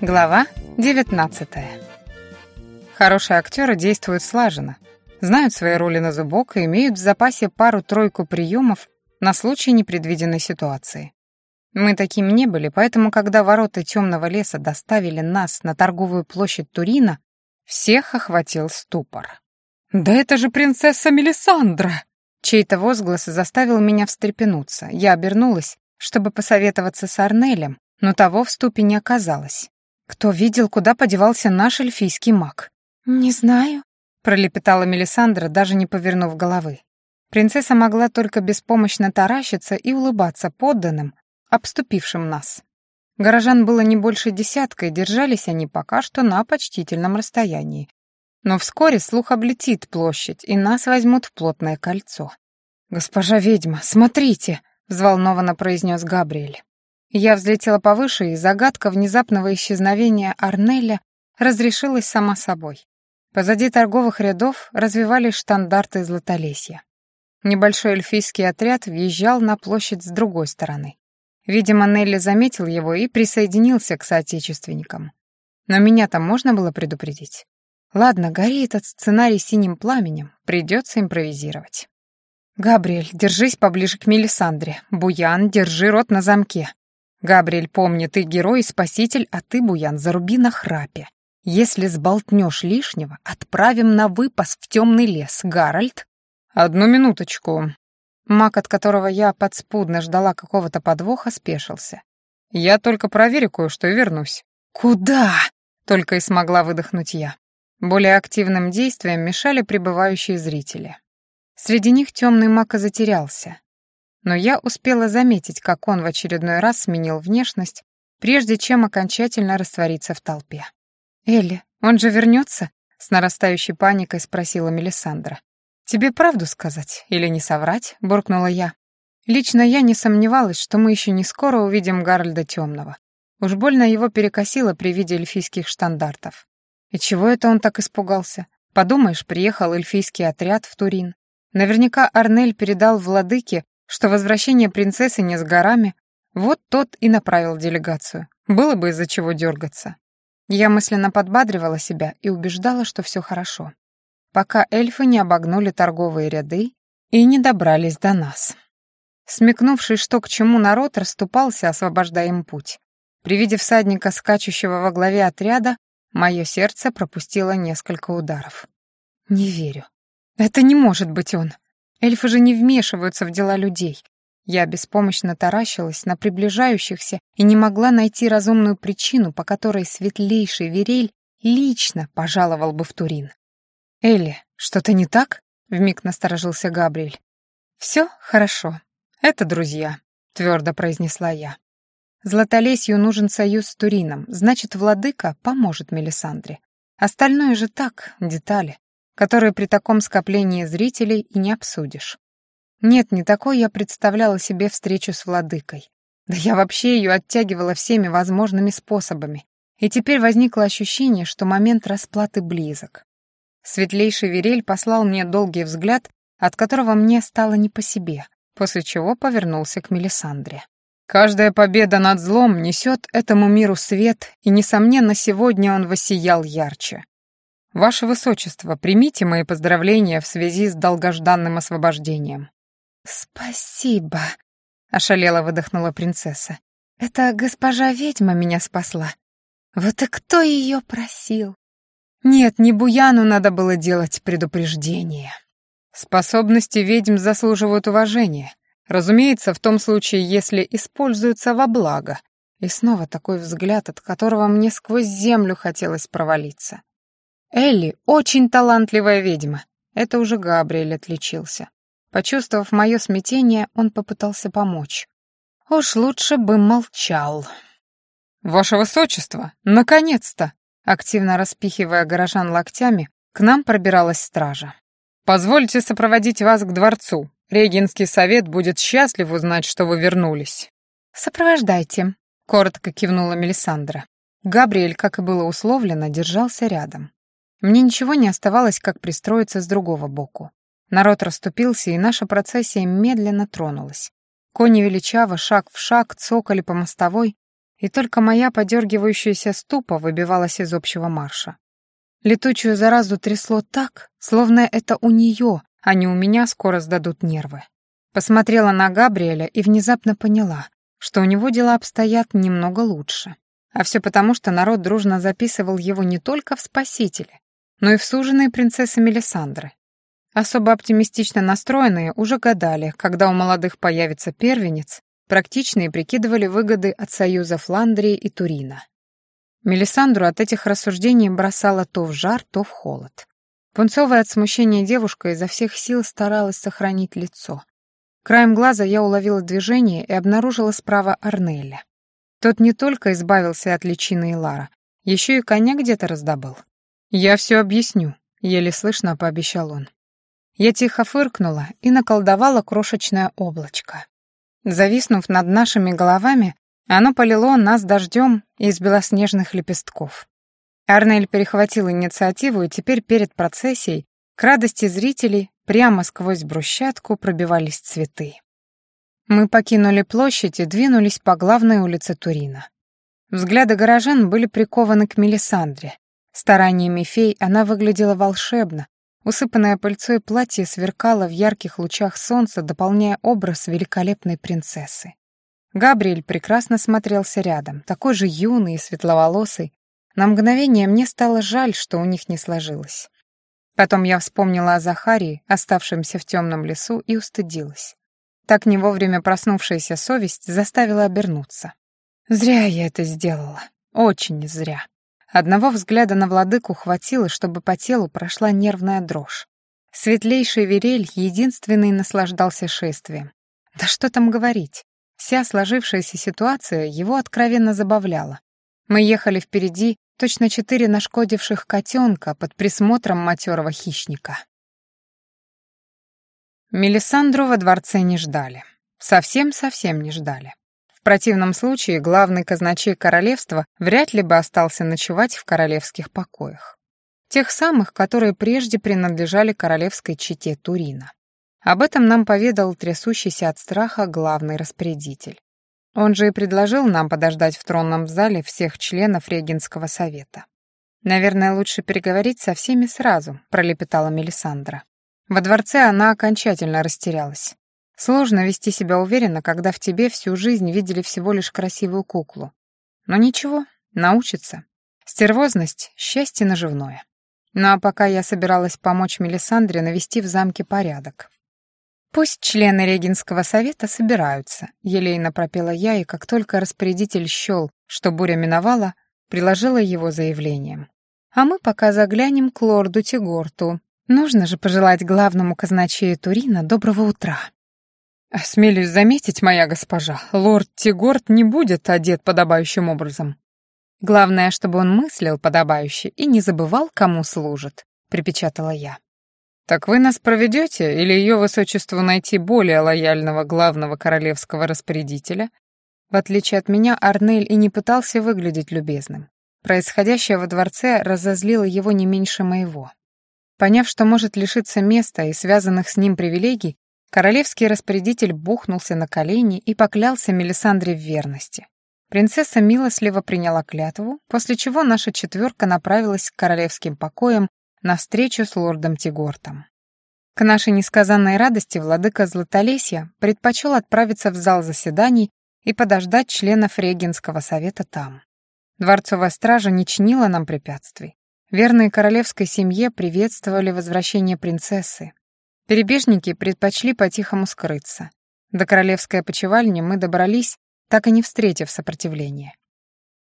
Глава 19. Хорошие актеры действуют слаженно, знают свои роли на зубок и имеют в запасе пару-тройку приемов на случай непредвиденной ситуации. Мы таким не были, поэтому, когда ворота темного леса доставили нас на торговую площадь Турина, всех охватил ступор. «Да это же принцесса Мелисандра!» Чей-то возглас заставил меня встрепенуться. Я обернулась, чтобы посоветоваться с Арнелем, но того в ступе не оказалось. Кто видел, куда подевался наш эльфийский маг? «Не знаю», — пролепетала Мелисандра, даже не повернув головы. Принцесса могла только беспомощно таращиться и улыбаться подданным, обступившим нас. Горожан было не больше десятка, и держались они пока что на почтительном расстоянии. Но вскоре слух облетит площадь, и нас возьмут в плотное кольцо. «Госпожа ведьма, смотрите!» — взволнованно произнес Габриэль. Я взлетела повыше, и загадка внезапного исчезновения Арнеля разрешилась сама собой. Позади торговых рядов развивались штандарты Златолесья. Небольшой эльфийский отряд въезжал на площадь с другой стороны. Видимо, Нелли заметил его и присоединился к соотечественникам. Но меня-то можно было предупредить. Ладно, гори этот сценарий синим пламенем, придется импровизировать. «Габриэль, держись поближе к Мелисандре. Буян, держи рот на замке. «Габриэль, помни, ты герой и спаситель, а ты, Буян, заруби на храпе. Если сболтнешь лишнего, отправим на выпас в темный лес. Гарольд?» «Одну минуточку». Маг, от которого я подспудно ждала какого-то подвоха, спешился. «Я только проверю кое-что и вернусь». «Куда?» — только и смогла выдохнуть я. Более активным действиям мешали прибывающие зрители. Среди них темный маг и затерялся но я успела заметить, как он в очередной раз сменил внешность, прежде чем окончательно раствориться в толпе. «Элли, он же вернется?» — с нарастающей паникой спросила Мелисандра. «Тебе правду сказать или не соврать?» — буркнула я. Лично я не сомневалась, что мы еще не скоро увидим Гарольда Темного. Уж больно его перекосило при виде эльфийских штандартов. И чего это он так испугался? Подумаешь, приехал эльфийский отряд в Турин. Наверняка Арнель передал владыке что возвращение принцессы не с горами, вот тот и направил делегацию. Было бы из-за чего дергаться. Я мысленно подбадривала себя и убеждала, что все хорошо. Пока эльфы не обогнули торговые ряды и не добрались до нас. Смекнувший, что к чему народ, расступался, освобождая им путь. При виде всадника, скачущего во главе отряда, мое сердце пропустило несколько ударов. Не верю. Это не может быть он. Эльфы же не вмешиваются в дела людей. Я беспомощно таращилась на приближающихся и не могла найти разумную причину, по которой светлейший Верель лично пожаловал бы в Турин. «Элли, что-то не так?» — вмиг насторожился Габриэль. «Все хорошо. Это друзья», — твердо произнесла я. Златолесью нужен союз с Турином, значит, владыка поможет Мелисандре. Остальное же так, детали которые при таком скоплении зрителей и не обсудишь. Нет, не такой я представляла себе встречу с владыкой. Да я вообще ее оттягивала всеми возможными способами. И теперь возникло ощущение, что момент расплаты близок. Светлейший Верель послал мне долгий взгляд, от которого мне стало не по себе, после чего повернулся к Мелисандре. Каждая победа над злом несет этому миру свет, и, несомненно, сегодня он воссиял ярче. «Ваше Высочество, примите мои поздравления в связи с долгожданным освобождением». «Спасибо», — ошалела выдохнула принцесса. «Это госпожа ведьма меня спасла. Вот и кто ее просил?» «Нет, не Буяну надо было делать предупреждение». «Способности ведьм заслуживают уважения. Разумеется, в том случае, если используются во благо». И снова такой взгляд, от которого мне сквозь землю хотелось провалиться. Элли — очень талантливая ведьма. Это уже Габриэль отличился. Почувствовав мое смятение, он попытался помочь. Уж лучше бы молчал. «Ваше Высочество, наконец-то!» Активно распихивая горожан локтями, к нам пробиралась стража. «Позвольте сопроводить вас к дворцу. Регенский совет будет счастлив узнать, что вы вернулись». «Сопровождайте», — коротко кивнула Мелисандра. Габриэль, как и было условлено, держался рядом. Мне ничего не оставалось, как пристроиться с другого боку. Народ расступился, и наша процессия медленно тронулась. Кони величаво, шаг в шаг, цокали по мостовой. и только моя подергивающаяся ступа выбивалась из общего марша. Летучую заразу трясло так, словно это у нее, а не у меня скоро сдадут нервы. Посмотрела на Габриэля и внезапно поняла, что у него дела обстоят немного лучше. А все потому, что народ дружно записывал его не только в спасители, но и в суженые принцессы Мелисандры. Особо оптимистично настроенные уже гадали, когда у молодых появится первенец, практичные прикидывали выгоды от союза Фландрии и Турина. Мелисандру от этих рассуждений бросала то в жар, то в холод. Пунцовая от смущения девушка изо всех сил старалась сохранить лицо. Краем глаза я уловила движение и обнаружила справа Арнеля. Тот не только избавился от личины Илара, еще и коня где-то раздобыл. «Я все объясню», — еле слышно пообещал он. Я тихо фыркнула и наколдовала крошечное облачко. Зависнув над нашими головами, оно полило нас дождем из белоснежных лепестков. Арнель перехватил инициативу, и теперь перед процессией, к радости зрителей, прямо сквозь брусчатку пробивались цветы. Мы покинули площадь и двинулись по главной улице Турина. Взгляды горожан были прикованы к Мелисандре. Стараниями фей она выглядела волшебно. Усыпанное пыльцой платье сверкало в ярких лучах солнца, дополняя образ великолепной принцессы. Габриэль прекрасно смотрелся рядом, такой же юный и светловолосый. На мгновение мне стало жаль, что у них не сложилось. Потом я вспомнила о Захарии, оставшемся в темном лесу, и устыдилась. Так не вовремя проснувшаяся совесть заставила обернуться. Зря я это сделала. Очень зря. Одного взгляда на владыку хватило, чтобы по телу прошла нервная дрожь. Светлейший Верель единственный наслаждался шествием. Да что там говорить. Вся сложившаяся ситуация его откровенно забавляла. Мы ехали впереди, точно четыре нашкодивших котенка под присмотром матерого хищника. Мелисандру во дворце не ждали. Совсем-совсем не ждали. В противном случае главный казначей королевства вряд ли бы остался ночевать в королевских покоях. Тех самых, которые прежде принадлежали королевской чете Турина. Об этом нам поведал трясущийся от страха главный распорядитель. Он же и предложил нам подождать в тронном зале всех членов Регенского совета. «Наверное, лучше переговорить со всеми сразу», — пролепетала Мелисандра. Во дворце она окончательно растерялась. Сложно вести себя уверенно, когда в тебе всю жизнь видели всего лишь красивую куклу. Но ничего, научится. Стервозность — счастье наживное. Ну а пока я собиралась помочь Мелисандре навести в замке порядок. «Пусть члены Регинского совета собираются», — елейно пропела я, и как только распорядитель счел, что буря миновала, приложила его заявлением. «А мы пока заглянем к лорду Тигорту, Нужно же пожелать главному казначею Турина доброго утра. Смелюсь заметить, моя госпожа, лорд Тигорт не будет одет подобающим образом. Главное, чтобы он мыслил подобающе и не забывал, кому служит, припечатала я. Так вы нас проведете или ее высочеству найти более лояльного главного королевского распорядителя? В отличие от меня, Арнель и не пытался выглядеть любезным. Происходящее во дворце разозлило его не меньше моего. Поняв, что может лишиться места и связанных с ним привилегий, королевский распорядитель бухнулся на колени и поклялся Мелисандре в верности. Принцесса милостливо приняла клятву, после чего наша четверка направилась к королевским покоям на встречу с лордом Тигортом. К нашей несказанной радости владыка Златолесья предпочел отправиться в зал заседаний и подождать членов Регенского совета там. Дворцовая стража не чинила нам препятствий. Верные королевской семье приветствовали возвращение принцессы. Перебежники предпочли по-тихому скрыться. До королевской опочивальни мы добрались, так и не встретив сопротивления.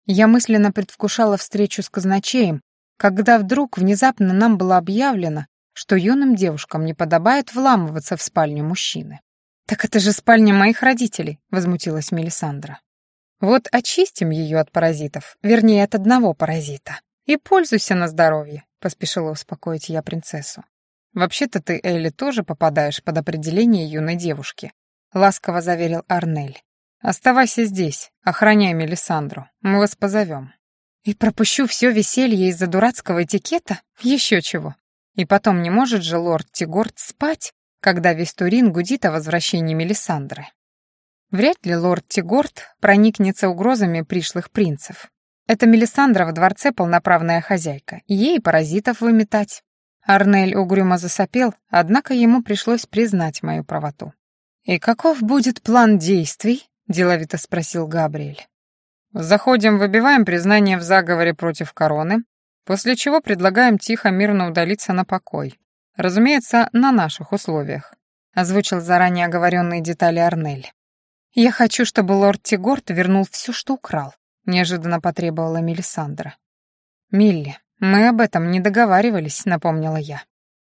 Я мысленно предвкушала встречу с казначеем, когда вдруг внезапно нам было объявлено, что юным девушкам не подобает вламываться в спальню мужчины. «Так это же спальня моих родителей», — возмутилась Мелисандра. «Вот очистим ее от паразитов, вернее, от одного паразита». «И пользуйся на здоровье», — поспешила успокоить я принцессу. «Вообще-то ты, Элли, тоже попадаешь под определение юной девушки», — ласково заверил Арнель. «Оставайся здесь, охраняй Мелисандру, мы вас позовем». «И пропущу все веселье из-за дурацкого этикета? Еще чего. И потом не может же лорд Тигорд спать, когда весь Турин гудит о возвращении Мелисандры». Вряд ли лорд Тигорт проникнется угрозами пришлых принцев. Это Мелисандра в дворце полноправная хозяйка, ей паразитов выметать. Арнель угрюмо засопел, однако ему пришлось признать мою правоту. «И каков будет план действий?» — деловито спросил Габриэль. «Заходим, выбиваем признание в заговоре против короны, после чего предлагаем тихо, мирно удалиться на покой. Разумеется, на наших условиях», — озвучил заранее оговоренные детали Арнель. «Я хочу, чтобы лорд Тигорт вернул все, что украл», — неожиданно потребовала Мелисандра. «Милли, мы об этом не договаривались», — напомнила я.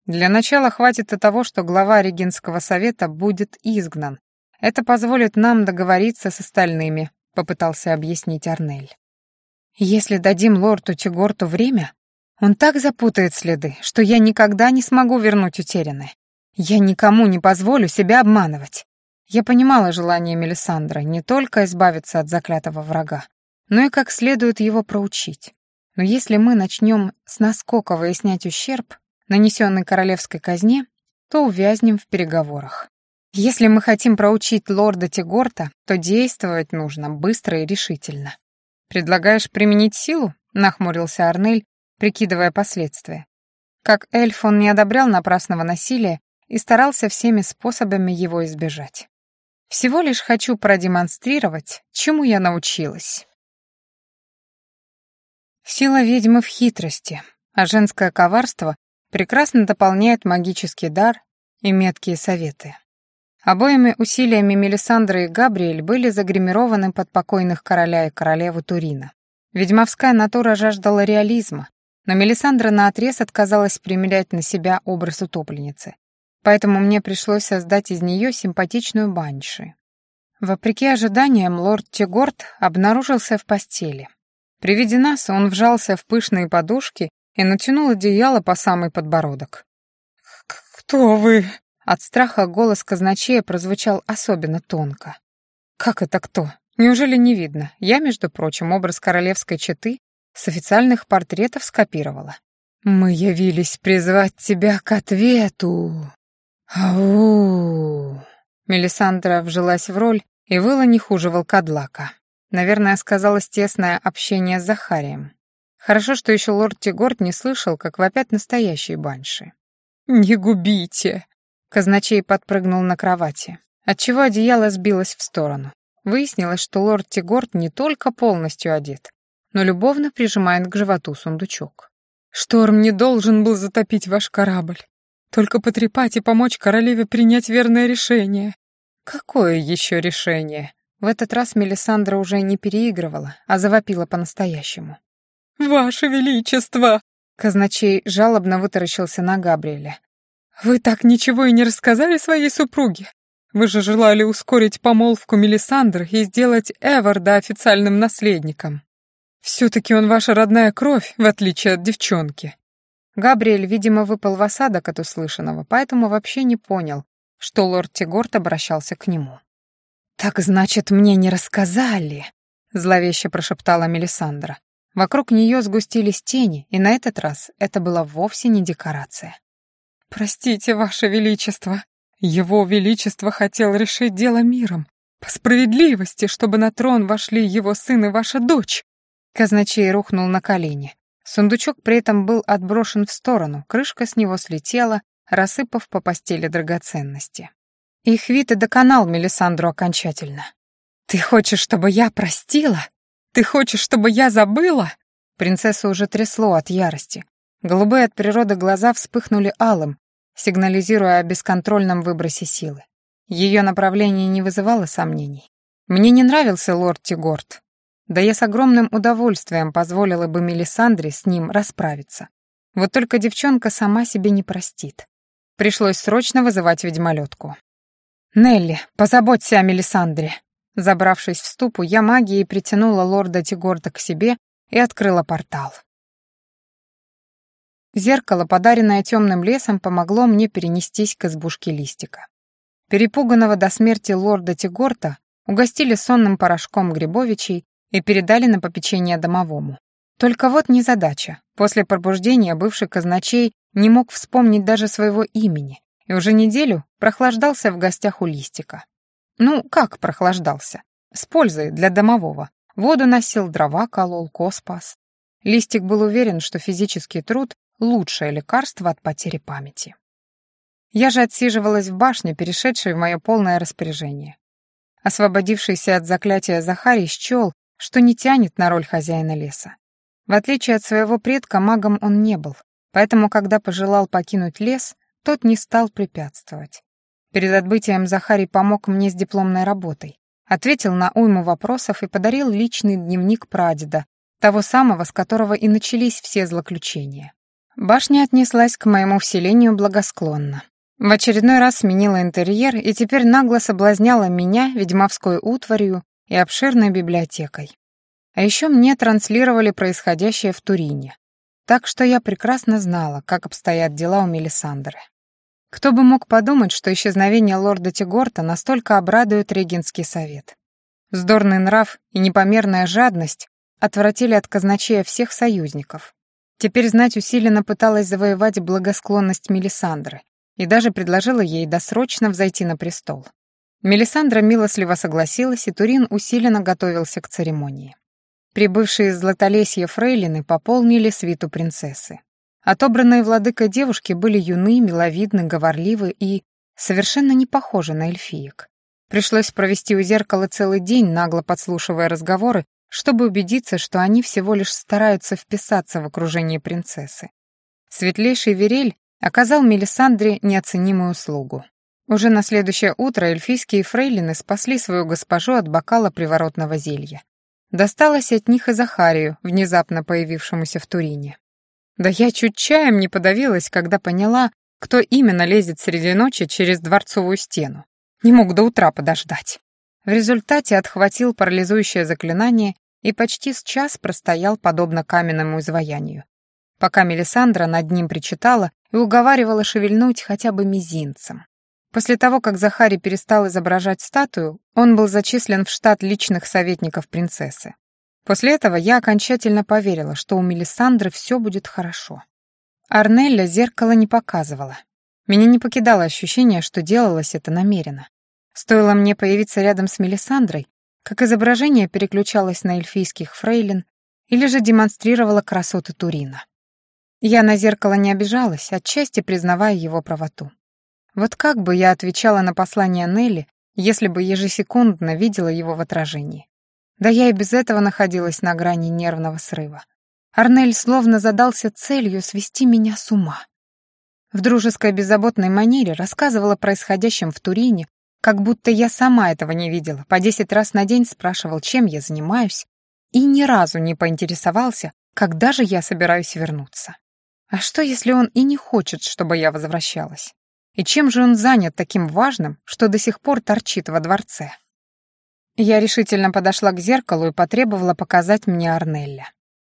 «Для начала хватит и того, что глава Регинского совета будет изгнан. Это позволит нам договориться с остальными», — попытался объяснить Арнель. «Если дадим лорду Тигорту время, он так запутает следы, что я никогда не смогу вернуть утерянное. Я никому не позволю себя обманывать». Я понимала желание Мелисандра не только избавиться от заклятого врага, но и как следует его проучить. Но если мы начнем с наскока выяснять ущерб, нанесенный королевской казне, то увязнем в переговорах. Если мы хотим проучить лорда Тигорта, то действовать нужно быстро и решительно. «Предлагаешь применить силу?» — нахмурился Арнель, прикидывая последствия. Как эльф он не одобрял напрасного насилия и старался всеми способами его избежать. «Всего лишь хочу продемонстрировать, чему я научилась». Сила ведьмы в хитрости, а женское коварство прекрасно дополняет магический дар и меткие советы. Обоими усилиями Мелисандры и Габриэль были загримированы под покойных короля и королеву Турина. Ведьмовская натура жаждала реализма, но Мелисандра наотрез отказалась примерять на себя образ утопленницы. Поэтому мне пришлось создать из нее симпатичную банши. Вопреки ожиданиям, лорд Тегорт обнаружился в постели. При виде нас он вжался в пышные подушки и натянул одеяло по самый подбородок. «Кто вы?» От страха голос казначея прозвучал особенно тонко. «Как это кто? Неужели не видно? Я, между прочим, образ королевской четы с официальных портретов скопировала. Мы явились призвать тебя к ответу. Ау!» Мелисандра вжилась в роль и выла не хуже волкодлака. Наверное, сказалось тесное общение с Захарием. Хорошо, что еще лорд Тигорд не слышал, как вопят настоящие банши. «Не губите!» Казначей подпрыгнул на кровати, отчего одеяло сбилось в сторону. Выяснилось, что лорд Тигорд не только полностью одет, но любовно прижимает к животу сундучок. «Шторм не должен был затопить ваш корабль, только потрепать и помочь королеве принять верное решение». «Какое еще решение?» В этот раз Мелисандра уже не переигрывала, а завопила по-настоящему. «Ваше Величество!» Казначей жалобно вытаращился на Габриэля. «Вы так ничего и не рассказали своей супруге? Вы же желали ускорить помолвку Мелисандры и сделать Эварда официальным наследником. Все-таки он ваша родная кровь, в отличие от девчонки». Габриэль, видимо, выпал в осадок от услышанного, поэтому вообще не понял, что лорд Тигорт обращался к нему. «Так значит, мне не рассказали», — зловеще прошептала Мелисандра. Вокруг нее сгустились тени, и на этот раз это была вовсе не декорация. «Простите, Ваше Величество, Его Величество хотел решить дело миром, по справедливости, чтобы на трон вошли его сын и ваша дочь». Казначей рухнул на колени. Сундучок при этом был отброшен в сторону, крышка с него слетела, рассыпав по постели драгоценности. Их и доконал Мелисандру окончательно. «Ты хочешь, чтобы я простила? Ты хочешь, чтобы я забыла?» Принцессу уже трясло от ярости. Голубые от природы глаза вспыхнули алым, сигнализируя о бесконтрольном выбросе силы. Ее направление не вызывало сомнений. Мне не нравился лорд Тигорт. Да я с огромным удовольствием позволила бы Мелисандре с ним расправиться. Вот только девчонка сама себе не простит. Пришлось срочно вызывать ведьмолетку. «Нелли, позаботься о Мелисандре». Забравшись в ступу, я магией притянула лорда Тигорда к себе и открыла портал. Зеркало, подаренное темным лесом, помогло мне перенестись к избушке листика. Перепуганного до смерти лорда Тигорта угостили сонным порошком Грибовичей и передали на попечение домовому. Только вот незадача. После пробуждения бывший казначей не мог вспомнить даже своего имени, и уже неделю прохлаждался в гостях у Листика. Ну, как прохлаждался? С пользой для домового. Воду носил, дрова колол, коз пас. Листик был уверен, что физический труд — лучшее лекарство от потери памяти. Я же отсиживалась в башне, перешедшей в мое полное распоряжение. Освободившийся от заклятия Захарий счел, что не тянет на роль хозяина леса. В отличие от своего предка, магом он не был, поэтому, когда пожелал покинуть лес, тот не стал препятствовать. Перед отбытием Захарий помог мне с дипломной работой, ответил на уйму вопросов и подарил личный дневник прадеда, того самого, с которого и начались все злоключения. Башня отнеслась к моему вселению благосклонно. В очередной раз сменила интерьер и теперь нагло соблазняла меня ведьмовской утварью и обширной библиотекой. А еще мне транслировали происходящее в Турине. Так что я прекрасно знала, как обстоят дела у Мелисандры. Кто бы мог подумать, что исчезновение лорда Тигорта настолько обрадует регенский совет. Вздорный нрав и непомерная жадность отвратили от казначея всех союзников. Теперь знать усиленно пыталась завоевать благосклонность Мелисандры и даже предложила ей досрочно взойти на престол. Мелисандра милостливо согласилась, и Турин усиленно готовился к церемонии. Прибывшие из Златолесья фрейлины пополнили свиту принцессы. Отобранные владыкой девушки были юны, миловидны, говорливы и совершенно не похожи на эльфиек. Пришлось провести у зеркала целый день, нагло подслушивая разговоры, чтобы убедиться, что они всего лишь стараются вписаться в окружение принцессы. Светлейший Верель оказал Мелисандре неоценимую услугу. Уже на следующее утро эльфийские фрейлины спасли свою госпожу от бокала приворотного зелья. Досталось от них и Захарию, внезапно появившемуся в Турине. Да я чуть чаем не подавилась, когда поняла, кто именно лезет среди ночи через дворцовую стену. Не мог до утра подождать. В результате отхватил парализующее заклинание и почти с час простоял подобно каменному изваянию. Пока Мелисандра над ним причитала и уговаривала шевельнуть хотя бы мизинцем. После того, как Захарий перестал изображать статую, он был зачислен в штат личных советников принцессы. После этого я окончательно поверила, что у Мелисандры все будет хорошо. Арнелля зеркало не показывала. Меня не покидало ощущение, что делалось это намеренно. Стоило мне появиться рядом с Мелисандрой, как изображение переключалось на эльфийских фрейлин или же демонстрировало красоты Турина. Я на зеркало не обижалась, отчасти признавая его правоту. Вот как бы я отвечала на послание Нелли, если бы ежесекундно видела его в отражении? Да я и без этого находилась на грани нервного срыва. Арнель словно задался целью свести меня с ума. В дружеской беззаботной манере рассказывала о происходящем в Турине, как будто я сама этого не видела, по десять раз на день спрашивал, чем я занимаюсь, и ни разу не поинтересовался, когда же я собираюсь вернуться. А что, если он и не хочет, чтобы я возвращалась? И чем же он занят таким важным, что до сих пор торчит во дворце? Я решительно подошла к зеркалу и потребовала показать мне Арнелля.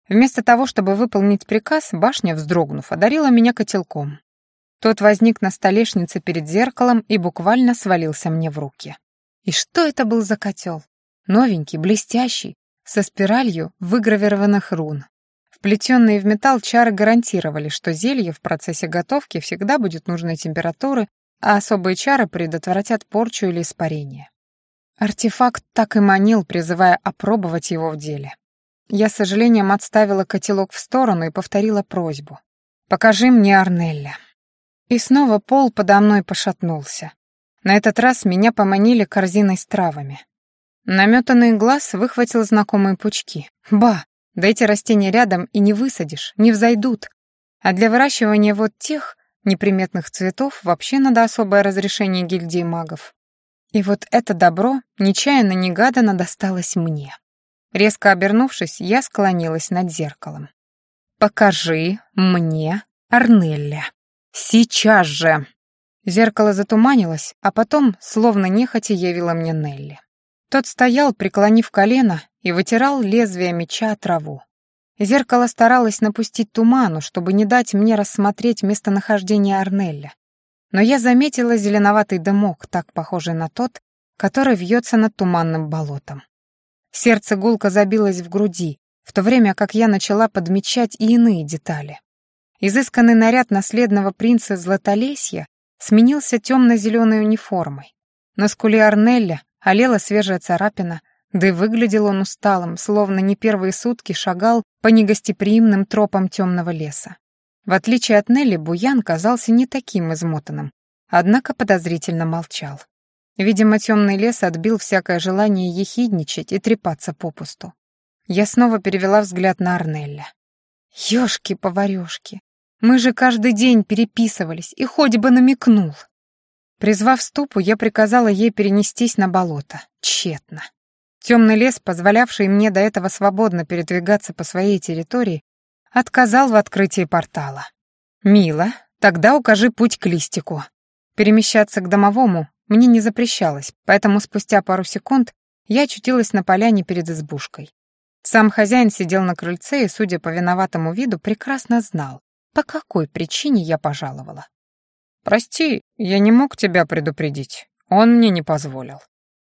Вместо того, чтобы выполнить приказ, башня, вздрогнув, одарила меня котелком. Тот возник на столешнице перед зеркалом и буквально свалился мне в руки. И что это был за котел? Новенький, блестящий, со спиралью выгравированных рун. Вплетенные в металл чары гарантировали, что зелье в процессе готовки всегда будет нужной температуры, а особые чары предотвратят порчу или испарение. Артефакт так и манил, призывая опробовать его в деле. Я с сожалением отставила котелок в сторону и повторила просьбу. «Покажи мне Арнелля». И снова пол подо мной пошатнулся. На этот раз меня поманили корзиной с травами. Наметанный глаз выхватил знакомые пучки. Ба, да эти растения рядом и не высадишь, не взойдут. А для выращивания вот тех неприметных цветов вообще надо особое разрешение гильдии магов. И вот это добро нечаянно-негаданно досталось мне. Резко обернувшись, я склонилась над зеркалом. «Покажи мне Арнелля. Сейчас же!» Зеркало затуманилось, а потом, словно нехотя, явило мне Нелли. Тот стоял, преклонив колено, и вытирал лезвие меча траву. Зеркало старалось напустить туману, чтобы не дать мне рассмотреть местонахождение Арнелля но я заметила зеленоватый дымок, так похожий на тот, который вьется над туманным болотом. Сердце гулко забилось в груди, в то время как я начала подмечать и иные детали. Изысканный наряд наследного принца Златолесья сменился темно-зеленой униформой. На скуле Арнелля олела свежая царапина, да и выглядел он усталым, словно не первые сутки шагал по негостеприимным тропам темного леса. В отличие от Нелли, Буян казался не таким измотанным, однако подозрительно молчал. Видимо, темный лес отбил всякое желание ехидничать и трепаться попусту. Я снова перевела взгляд на Арнелля. «Ёшки-поварёшки, мы же каждый день переписывались, и хоть бы намекнул». Призвав ступу, я приказала ей перенестись на болото. Тщетно. Темный лес, позволявший мне до этого свободно передвигаться по своей территории, отказал в открытии портала. «Мило, тогда укажи путь к листику». Перемещаться к домовому мне не запрещалось, поэтому спустя пару секунд я очутилась на поляне перед избушкой. Сам хозяин сидел на крыльце и, судя по виноватому виду, прекрасно знал, по какой причине я пожаловала. «Прости, я не мог тебя предупредить. Он мне не позволил».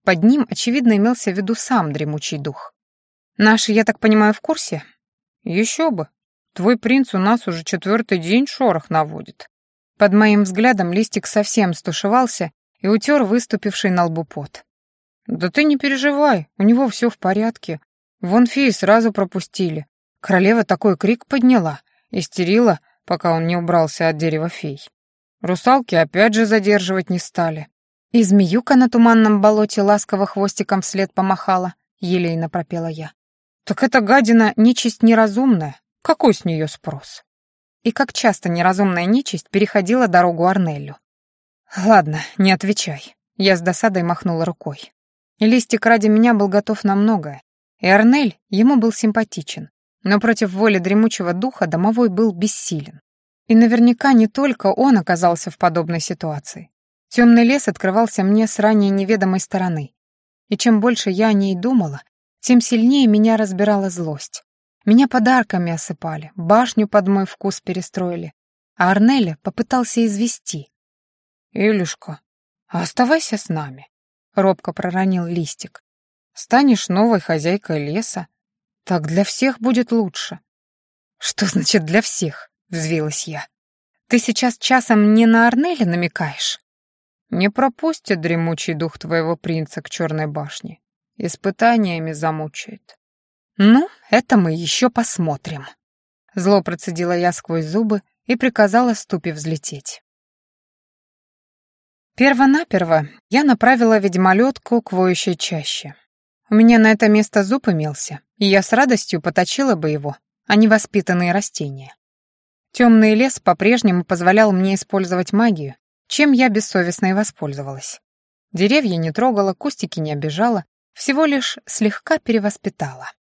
Под ним, очевидно, имелся в виду сам дремучий дух. «Наши, я так понимаю, в курсе?» «Еще бы. Твой принц у нас уже четвертый день шорох наводит». Под моим взглядом листик совсем стушевался и утер выступивший на лбу пот. «Да ты не переживай, у него все в порядке. Вон феи сразу пропустили. Королева такой крик подняла, истерила, пока он не убрался от дерева фей. Русалки опять же задерживать не стали. И змеюка на туманном болоте ласково хвостиком вслед помахала, елейно пропела я. Так эта гадина нечисть неразумная, какой с нее спрос? И как часто неразумная нечисть переходила дорогу Арнеллю. Ладно, не отвечай. Я с досадой махнула рукой. Листик ради меня был готов на многое, и Арнель ему был симпатичен, но против воли дремучего духа домовой был бессилен. И наверняка не только он оказался в подобной ситуации. Темный лес открывался мне с ранее неведомой стороны. И чем больше я о ней думала, тем сильнее меня разбирала злость. Меня подарками осыпали, башню под мой вкус перестроили, а Арнеля попытался извести. «Илюшка, оставайся с нами», — робко проронил листик. «Станешь новой хозяйкой леса. Так для всех будет лучше». «Что значит «для всех»?» — взвилась я. «Ты сейчас часом не на Арнеля намекаешь?» Не пропустит дремучий дух твоего принца к черной башне. Испытаниями замучает. Ну, это мы еще посмотрим. Зло процедила я сквозь зубы и приказала ступе взлететь. Первонаперво я направила ведьмолетку к воющей чаще. У меня на это место зуб имелся, и я с радостью поточила бы его, а не воспитанные растения. Темный лес по-прежнему позволял мне использовать магию, чем я бессовестно и воспользовалась. Деревья не трогала, кустики не обижала, всего лишь слегка перевоспитала.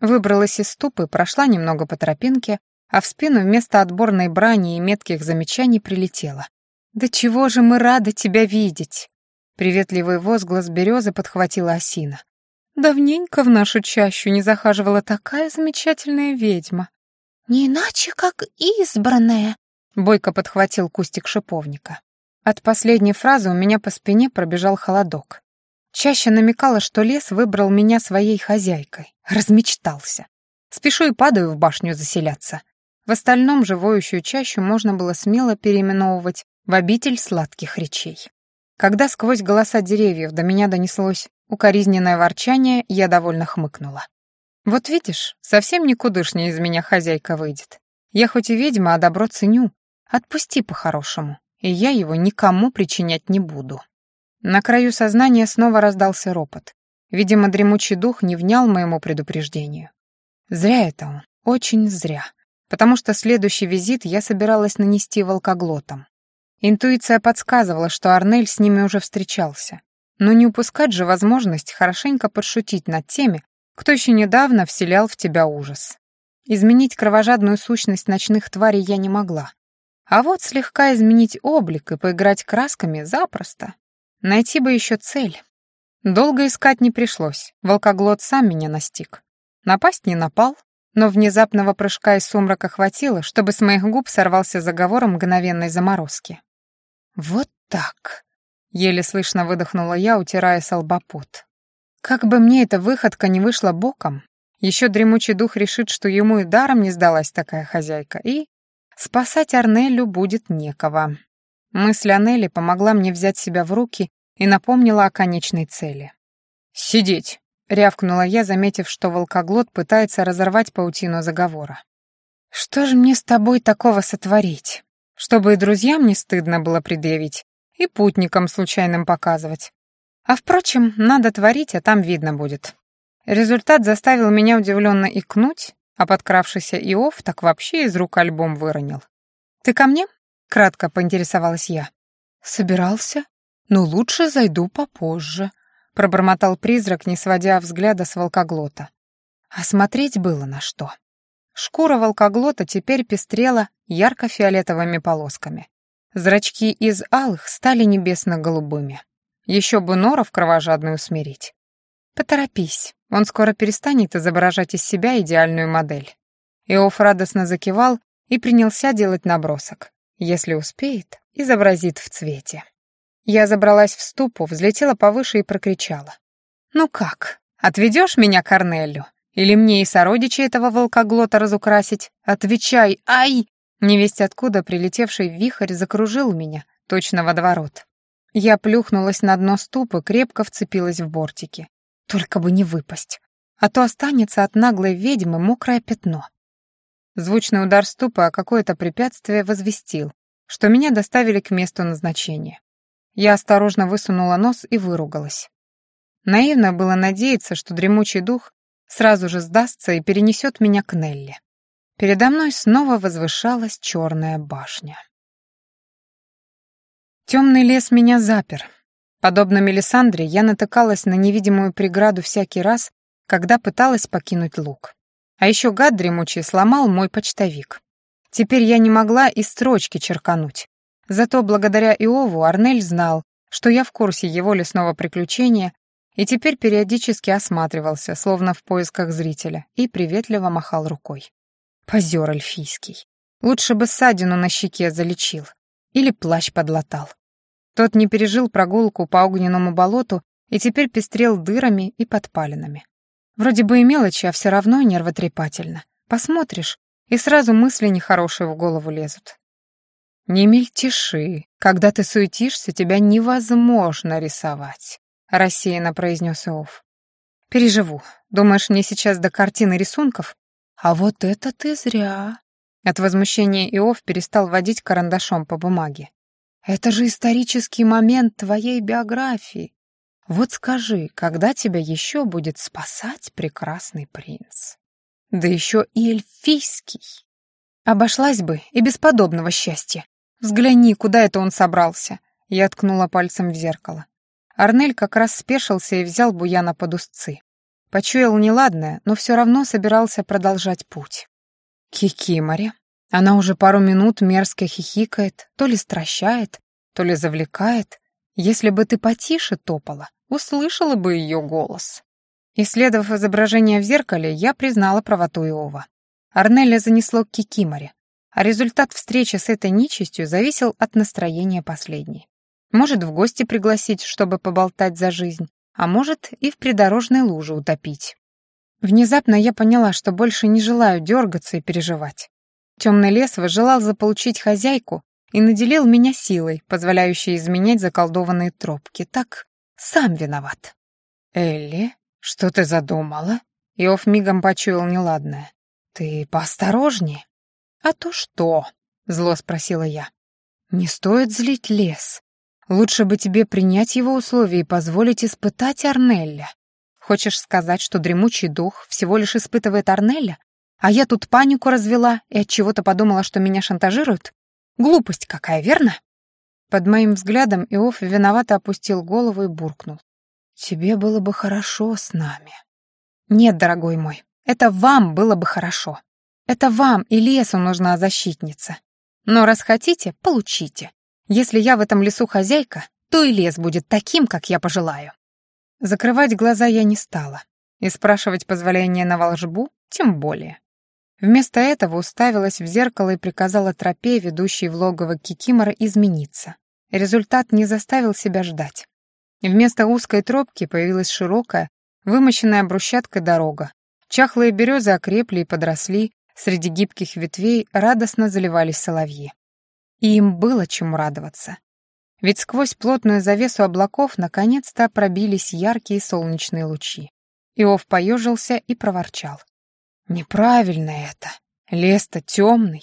Выбралась из ступы, прошла немного по тропинке, а в спину вместо отборной брани и метких замечаний прилетела. «Да чего же мы рады тебя видеть!» Приветливый возглас березы подхватила осина. «Давненько в нашу чащу не захаживала такая замечательная ведьма». «Не иначе, как избранная», — бойко подхватил кустик шиповника. От последней фразы у меня по спине пробежал холодок. Чаще намекала, что лес выбрал меня своей хозяйкой. Размечтался. Спешу и падаю в башню заселяться. В остальном же воющую чащу можно было смело переименовывать в обитель сладких речей. Когда сквозь голоса деревьев до меня донеслось укоризненное ворчание, я довольно хмыкнула. Вот видишь, совсем никудышнее из меня хозяйка выйдет. Я хоть и ведьма, а добро ценю. Отпусти по-хорошему и я его никому причинять не буду. На краю сознания снова раздался ропот. Видимо, дремучий дух не внял моему предупреждению. Зря это он, очень зря, потому что следующий визит я собиралась нанести волкоглотом. Интуиция подсказывала, что Арнель с ними уже встречался. Но не упускать же возможность хорошенько подшутить над теми, кто еще недавно вселял в тебя ужас. Изменить кровожадную сущность ночных тварей я не могла, а вот слегка изменить облик и поиграть красками запросто. Найти бы еще цель. Долго искать не пришлось, волкоглот сам меня настиг. Напасть не напал, но внезапного прыжка из сумрака хватило, чтобы с моих губ сорвался заговор мгновенной заморозки. «Вот так!» — еле слышно выдохнула я, утирая с. Как бы мне эта выходка не вышла боком, еще дремучий дух решит, что ему и даром не сдалась такая хозяйка, и Спасать Арнелю будет некого. Мысль о Нелли помогла мне взять себя в руки и напомнила о конечной цели. «Сидеть!» — рявкнула я, заметив, что волкоглот пытается разорвать паутину заговора. «Что же мне с тобой такого сотворить? Чтобы и друзьям не стыдно было предъявить, и путникам случайным показывать. А впрочем, надо творить, а там видно будет». Результат заставил меня удивленно икнуть, а подкравшийся Иов так вообще из рук альбом выронил. «Ты ко мне?» — кратко поинтересовалась я. «Собирался? Но лучше зайду попозже», — пробормотал призрак, не сводя взгляда с волкоглота. А смотреть было на что. Шкура волкоглота теперь пестрела ярко-фиолетовыми полосками. Зрачки из алых стали небесно-голубыми. Еще бы норов кровожадную усмирить. «Поторопись, он скоро перестанет изображать из себя идеальную модель». Иоф радостно закивал и принялся делать набросок. Если успеет, изобразит в цвете. Я забралась в ступу, взлетела повыше и прокричала. «Ну как, отведешь меня к Корнелю? Или мне и сородичи этого волкоглота разукрасить? Отвечай, ай!» Невесть откуда прилетевший вихрь закружил меня, точно водоворот. Я плюхнулась на дно ступы, крепко вцепилась в бортики. Только бы не выпасть, а то останется от наглой ведьмы мокрое пятно. Звучный удар ступа о какое-то препятствие возвестил, что меня доставили к месту назначения. Я осторожно высунула нос и выругалась. Наивно было надеяться, что дремучий дух сразу же сдастся и перенесет меня к Нелли. Передо мной снова возвышалась черная башня. Темный лес меня запер, Подобно Мелисандре, я натыкалась на невидимую преграду всякий раз, когда пыталась покинуть луг. А еще гад дремучий сломал мой почтовик. Теперь я не могла и строчки черкануть. Зато благодаря Иову Арнель знал, что я в курсе его лесного приключения и теперь периодически осматривался, словно в поисках зрителя, и приветливо махал рукой. Позер эльфийский. Лучше бы ссадину на щеке залечил. Или плащ подлатал. Тот не пережил прогулку по огненному болоту и теперь пестрел дырами и подпалинами. Вроде бы и мелочи, а все равно нервотрепательно. Посмотришь, и сразу мысли нехорошие в голову лезут. «Не мельтеши. Когда ты суетишься, тебя невозможно рисовать», — рассеянно произнес Иов. «Переживу. Думаешь, мне сейчас до картины рисунков? А вот это ты зря». От возмущения Иов перестал водить карандашом по бумаге. Это же исторический момент твоей биографии. Вот скажи, когда тебя еще будет спасать прекрасный принц? Да еще и эльфийский. Обошлась бы и без подобного счастья. Взгляни, куда это он собрался. Я ткнула пальцем в зеркало. Арнель как раз спешился и взял Буяна под узцы. Почуял неладное, но все равно собирался продолжать путь. Кикиморе, она уже пару минут мерзко хихикает, то ли стращает, то ли завлекает. Если бы ты потише топала, услышала бы ее голос. Исследовав изображение в зеркале, я признала правоту Иова. Арнеля занесло к Кикиморе, а результат встречи с этой нечистью зависел от настроения последней. Может, в гости пригласить, чтобы поболтать за жизнь, а может, и в придорожной луже утопить. Внезапно я поняла, что больше не желаю дергаться и переживать. Темный лес выжелал заполучить хозяйку и наделил меня силой, позволяющей изменять заколдованные тропки. Так сам виноват. «Элли, что ты задумала?» Иов мигом почуял неладное. «Ты поосторожнее». «А то что?» — зло спросила я. «Не стоит злить лес. Лучше бы тебе принять его условия и позволить испытать Арнелля. Хочешь сказать, что дремучий дух всего лишь испытывает Арнелля, а я тут панику развела и от чего-то подумала, что меня шантажируют? Глупость какая, верно? Под моим взглядом Иов виновато опустил голову и буркнул. Тебе было бы хорошо с нами. Нет, дорогой мой, это вам было бы хорошо. Это вам и лесу нужна защитница. Но раз хотите, получите. Если я в этом лесу хозяйка, то и лес будет таким, как я пожелаю. Закрывать глаза я не стала. И спрашивать позволения на волжбу тем более. Вместо этого уставилась в зеркало и приказала тропе, ведущей в логово Кикимора, измениться. Результат не заставил себя ждать. Вместо узкой тропки появилась широкая, вымощенная брусчаткой дорога. Чахлые березы окрепли и подросли, среди гибких ветвей радостно заливались соловьи. И им было чему радоваться. ведь сквозь плотную завесу облаков наконец-то пробились яркие солнечные лучи. Иов поежился и проворчал. «Неправильно это. Лес-то темный.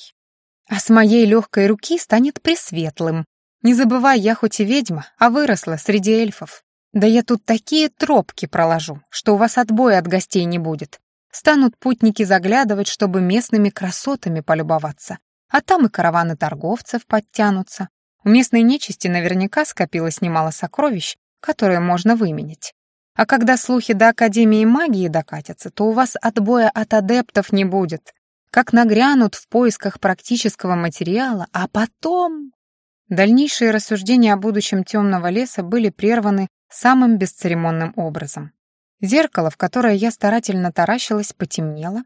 А с моей легкой руки станет пресветлым. Не забывай, я хоть и ведьма, а выросла среди эльфов. Да я тут такие тропки проложу, что у вас отбоя от гостей не будет. Станут путники заглядывать, чтобы местными красотами полюбоваться. А там и караваны торговцев подтянутся. У местной нечисти наверняка скопилось немало сокровищ, которые можно выменить. А когда слухи до Академии магии докатятся, то у вас отбоя от адептов не будет. Как нагрянут в поисках практического материала, а потом... Дальнейшие рассуждения о будущем темного леса были прерваны самым бесцеремонным образом. Зеркало, в которое я старательно таращилась, потемнело,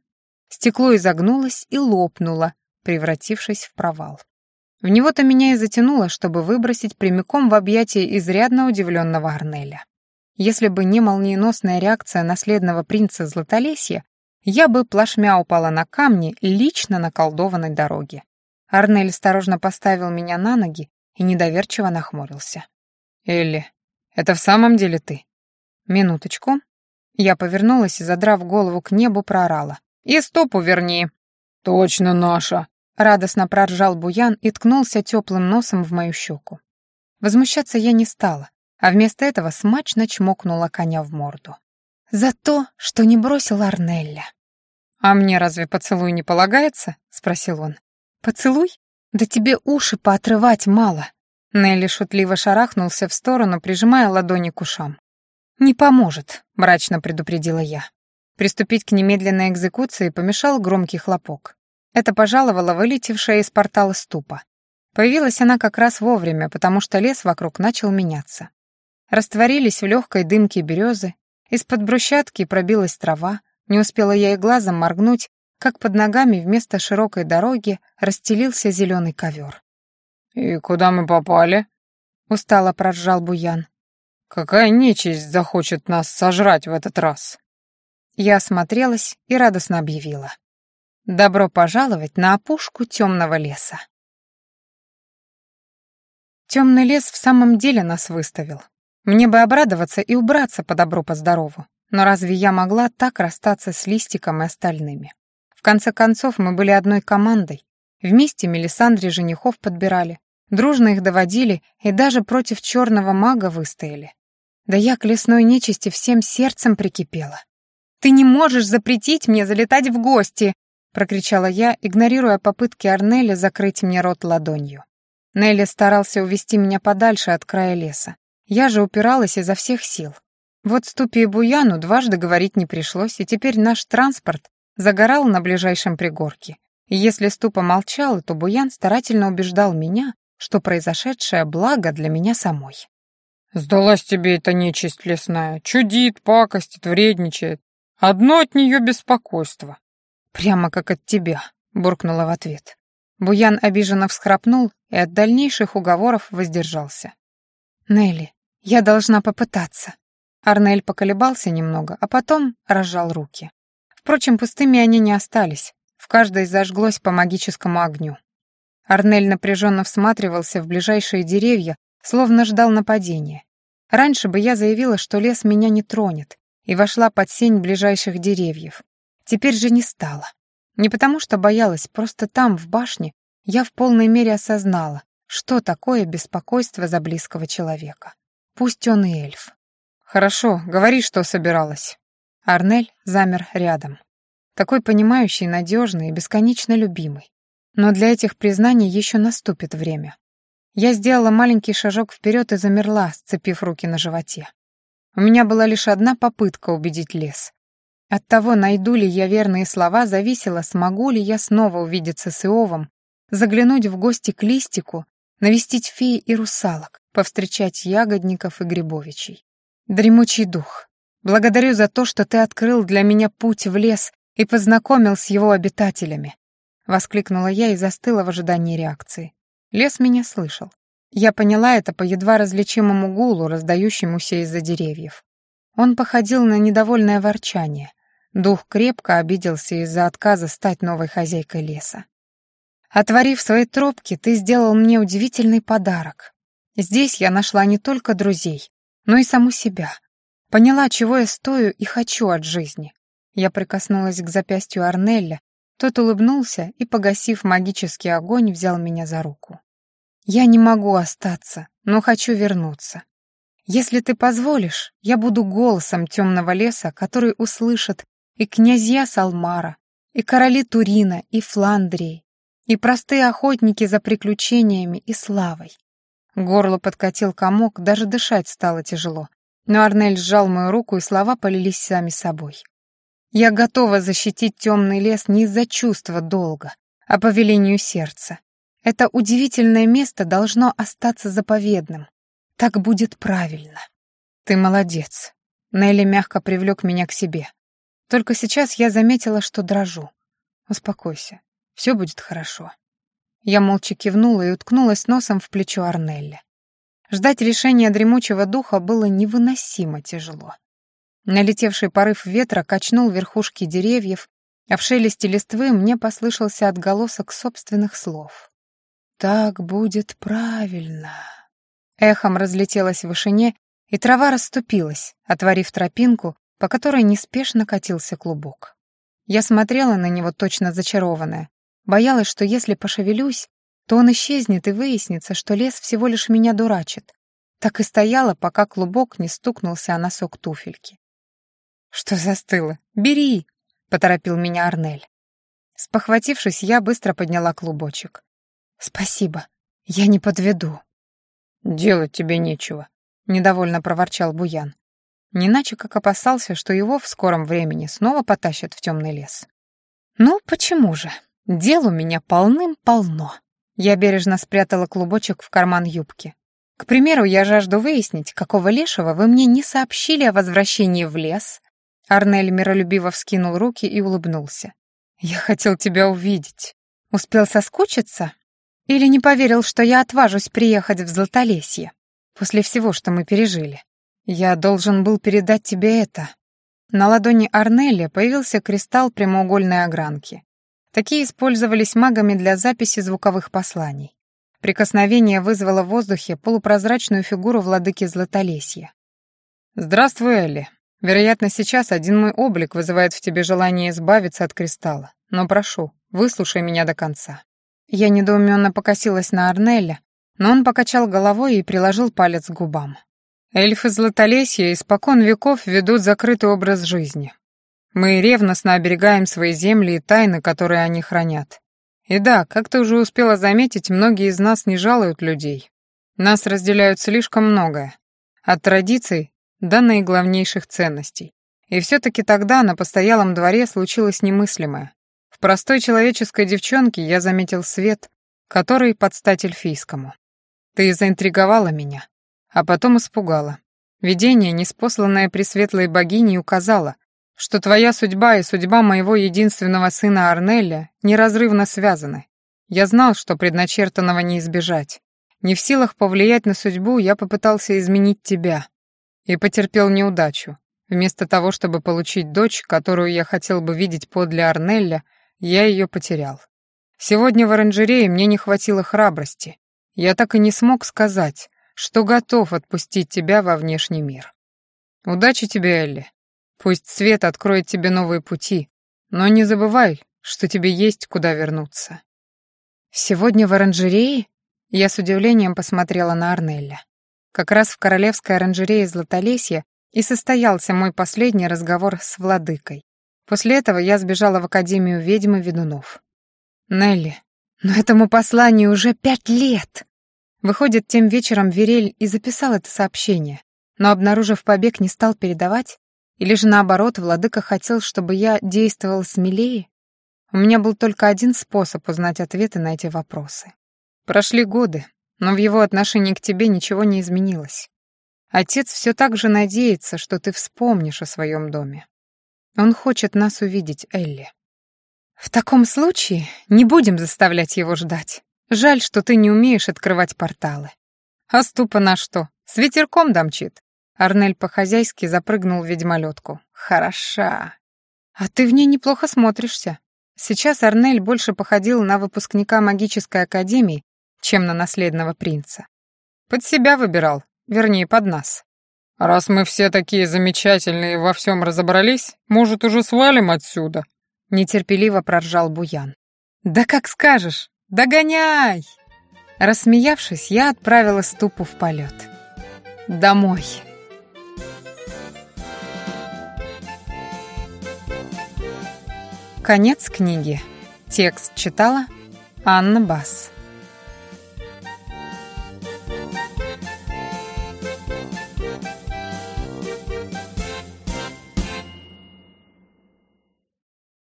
стекло изогнулось и лопнуло, превратившись в провал. В него-то меня и затянуло, чтобы выбросить прямиком в объятия изрядно удивленного Арнеля. Если бы не молниеносная реакция наследного принца Златолесья, я бы плашмя упала на камни лично на колдованной дороге. Арнель осторожно поставил меня на ноги и недоверчиво нахмурился. «Элли, это в самом деле ты?» «Минуточку». Я повернулась и, задрав голову к небу, проорала. «И стопу верни!» «Точно наша!» Радостно проржал Буян и ткнулся теплым носом в мою щеку. Возмущаться я не стала, а вместо этого смачно чмокнула коня в морду. За то, что не бросил Арнелля. «А мне разве поцелуй не полагается?» — спросил он. «Поцелуй? Да тебе уши поотрывать мало!» Нелли шутливо шарахнулся в сторону, прижимая ладони к ушам. «Не поможет», — мрачно предупредила я. Приступить к немедленной экзекуции помешал громкий хлопок. Это пожаловала вылетевшая из портала ступа. Появилась она как раз вовремя, потому что лес вокруг начал меняться. Растворились в легкой дымке березы, из-под брусчатки пробилась трава, не успела я и глазом моргнуть, как под ногами вместо широкой дороги расстелился зеленый ковер. «И куда мы попали?» — устало проржал Буян. «Какая нечисть захочет нас сожрать в этот раз?» Я осмотрелась и радостно объявила. Добро пожаловать на опушку темного леса. Темный лес в самом деле нас выставил. Мне бы обрадоваться и убраться по добру, по здорову. Но разве я могла так расстаться с Листиком и остальными? В конце концов, мы были одной командой. Вместе Мелисандре женихов подбирали, дружно их доводили и даже против черного мага выстояли. Да я к лесной нечисти всем сердцем прикипела. «Ты не можешь запретить мне залетать в гости!» — прокричала я, игнорируя попытки Арнеля закрыть мне рот ладонью. Нелли старался увести меня подальше от края леса. Я же упиралась изо всех сил. Вот Ступе и Буяну дважды говорить не пришлось, и теперь наш транспорт загорал на ближайшем пригорке. И если Ступа молчала, то Буян старательно убеждал меня, что произошедшее благо для меня самой. «Сдалась тебе эта нечисть лесная, чудит, пакостит, вредничает. Одно от нее беспокойство. «Прямо как от тебя», — буркнула в ответ. Буян обиженно всхрапнул и от дальнейших уговоров воздержался. «Нелли, я должна попытаться». Арнель поколебался немного, а потом разжал руки. Впрочем, пустыми они не остались. В каждой зажглось по магическому огню. Арнель напряженно всматривался в ближайшие деревья, словно ждал нападения. Раньше бы я заявила, что лес меня не тронет, и вошла под сень ближайших деревьев. Теперь же не стало. Не потому что боялась, просто там, в башне, я в полной мере осознала, что такое беспокойство за близкого человека. Пусть он и эльф. «Хорошо, говори, что собиралась». Арнель замер рядом. Такой понимающий, надежный и бесконечно любимый. Но для этих признаний еще наступит время. Я сделала маленький шажок вперед и замерла, сцепив руки на животе. У меня была лишь одна попытка убедить лес. От того, найду ли я верные слова, зависело, смогу ли я снова увидеться с Иовом, заглянуть в гости к Листику, навестить феи и русалок, повстречать ягодников и грибовичей. Дремучий дух, благодарю за то, что ты открыл для меня путь в лес и познакомил с его обитателями. Воскликнула я и застыла в ожидании реакции. Лес меня слышал. Я поняла это по едва различимому гулу, раздающемуся из-за деревьев. Он походил на недовольное ворчание, Дух крепко обиделся из-за отказа стать новой хозяйкой леса. Отворив свои тропки, ты сделал мне удивительный подарок. Здесь я нашла не только друзей, но и саму себя. Поняла, чего я стою и хочу от жизни. Я прикоснулась к запястью Арнелля, тот улыбнулся и, погасив магический огонь, взял меня за руку. «Я не могу остаться, но хочу вернуться. Если ты позволишь, я буду голосом темного леса, который услышат и князья Салмара, и короли Турина, и Фландрии, и простые охотники за приключениями и славой. Горло подкатил комок, даже дышать стало тяжело. Но Арнель сжал мою руку, и слова полились сами собой. Я готова защитить темный лес не из-за чувства долга, а по велению сердца. Это удивительное место должно остаться заповедным. Так будет правильно. Ты молодец. Нелли мягко привлек меня к себе. Только сейчас я заметила, что дрожу. Успокойся. Все будет хорошо. Я молча кивнула и уткнулась носом в плечо Арнелли. Ждать решения дремучего духа было невыносимо тяжело. Налетевший порыв ветра качнул верхушки деревьев, а в шелесте листвы мне послышался отголосок собственных слов. «Так будет правильно». Эхом разлетелось в вышине, и трава расступилась, отворив тропинку, по которой неспешно катился клубок. Я смотрела на него точно зачарованная, боялась, что если пошевелюсь, то он исчезнет и выяснится, что лес всего лишь меня дурачит. Так и стояла, пока клубок не стукнулся о носок туфельки. «Что застыло? Бери!» — поторопил меня Арнель. Спохватившись, я быстро подняла клубочек. «Спасибо, я не подведу». «Делать тебе нечего», — недовольно проворчал Буян. Не иначе как опасался, что его в скором времени снова потащат в темный лес. «Ну, почему же? Дел у меня полным-полно». Я бережно спрятала клубочек в карман юбки. К примеру, я жажду выяснить, какого лешего вы мне не сообщили о возвращении в лес. Арнель миролюбиво вскинул руки и улыбнулся. Я хотел тебя увидеть. Успел соскучиться? Или не поверил, что я отважусь приехать в Златолесье после всего, что мы пережили? Я должен был передать тебе это. На ладони Арнелли появился кристалл прямоугольной огранки. Такие использовались магами для записи звуковых посланий. Прикосновение вызвало в воздухе полупрозрачную фигуру владыки Златолесья. «Здравствуй, Элли. Вероятно, сейчас один мой облик вызывает в тебе желание избавиться от кристалла. Но прошу, выслушай меня до конца». Я недоуменно покосилась на Арнеля, но он покачал головой и приложил палец к губам. Эльфы Златолесья испокон веков ведут закрытый образ жизни. Мы ревностно оберегаем свои земли и тайны, которые они хранят. И да, как ты уже успела заметить, многие из нас не жалуют людей. Нас разделяют слишком многое. От традиций до наиглавнейших ценностей. И все-таки тогда на постоялом дворе случилось немыслимое. В простой человеческой девчонке я заметил свет, который под стать эльфийскому. Ты заинтриговала меня, а потом испугала. Видение, неспосланное пресветлой богиней, указало, что твоя судьба и судьба моего единственного сына Арнеля неразрывно связаны. Я знал, что предначертанного не избежать. Не в силах повлиять на судьбу, я попытался изменить тебя. И потерпел неудачу. Вместо того, чтобы получить дочь, которую я хотел бы видеть подле Арнелля, я ее потерял. Сегодня в оранжерее мне не хватило храбрости. Я так и не смог сказать, что готов отпустить тебя во внешний мир. Удачи тебе, Элли. Пусть свет откроет тебе новые пути, но не забывай, что тебе есть куда вернуться. Сегодня в оранжерее я с удивлением посмотрела на Арнелля. Как раз в королевской оранжерее Златолесья и состоялся мой последний разговор с владыкой. После этого я сбежала в Академию ведьм и ведунов. Нелли, но этому посланию уже пять лет. Выходит, тем вечером Верель и записал это сообщение, но, обнаружив побег, не стал передавать? Или же наоборот, владыка хотел, чтобы я действовал смелее? У меня был только один способ узнать ответы на эти вопросы. Прошли годы, но в его отношении к тебе ничего не изменилось. Отец все так же надеется, что ты вспомнишь о своем доме. Он хочет нас увидеть, Элли. В таком случае не будем заставлять его ждать. Жаль, что ты не умеешь открывать порталы. А ступа на что? С ветерком домчит. Арнель по-хозяйски запрыгнул в ведьмолетку. Хороша. А ты в ней неплохо смотришься. Сейчас Арнель больше походил на выпускника магической академии, чем на наследного принца. Под себя выбирал, вернее, под нас. Раз мы все такие замечательные и во всем разобрались, может, уже свалим отсюда? Нетерпеливо проржал Буян. Да как скажешь, догоняй! Рассмеявшись, я отправила ступу в полет. Домой. Конец книги. Текст читала Анна Бас.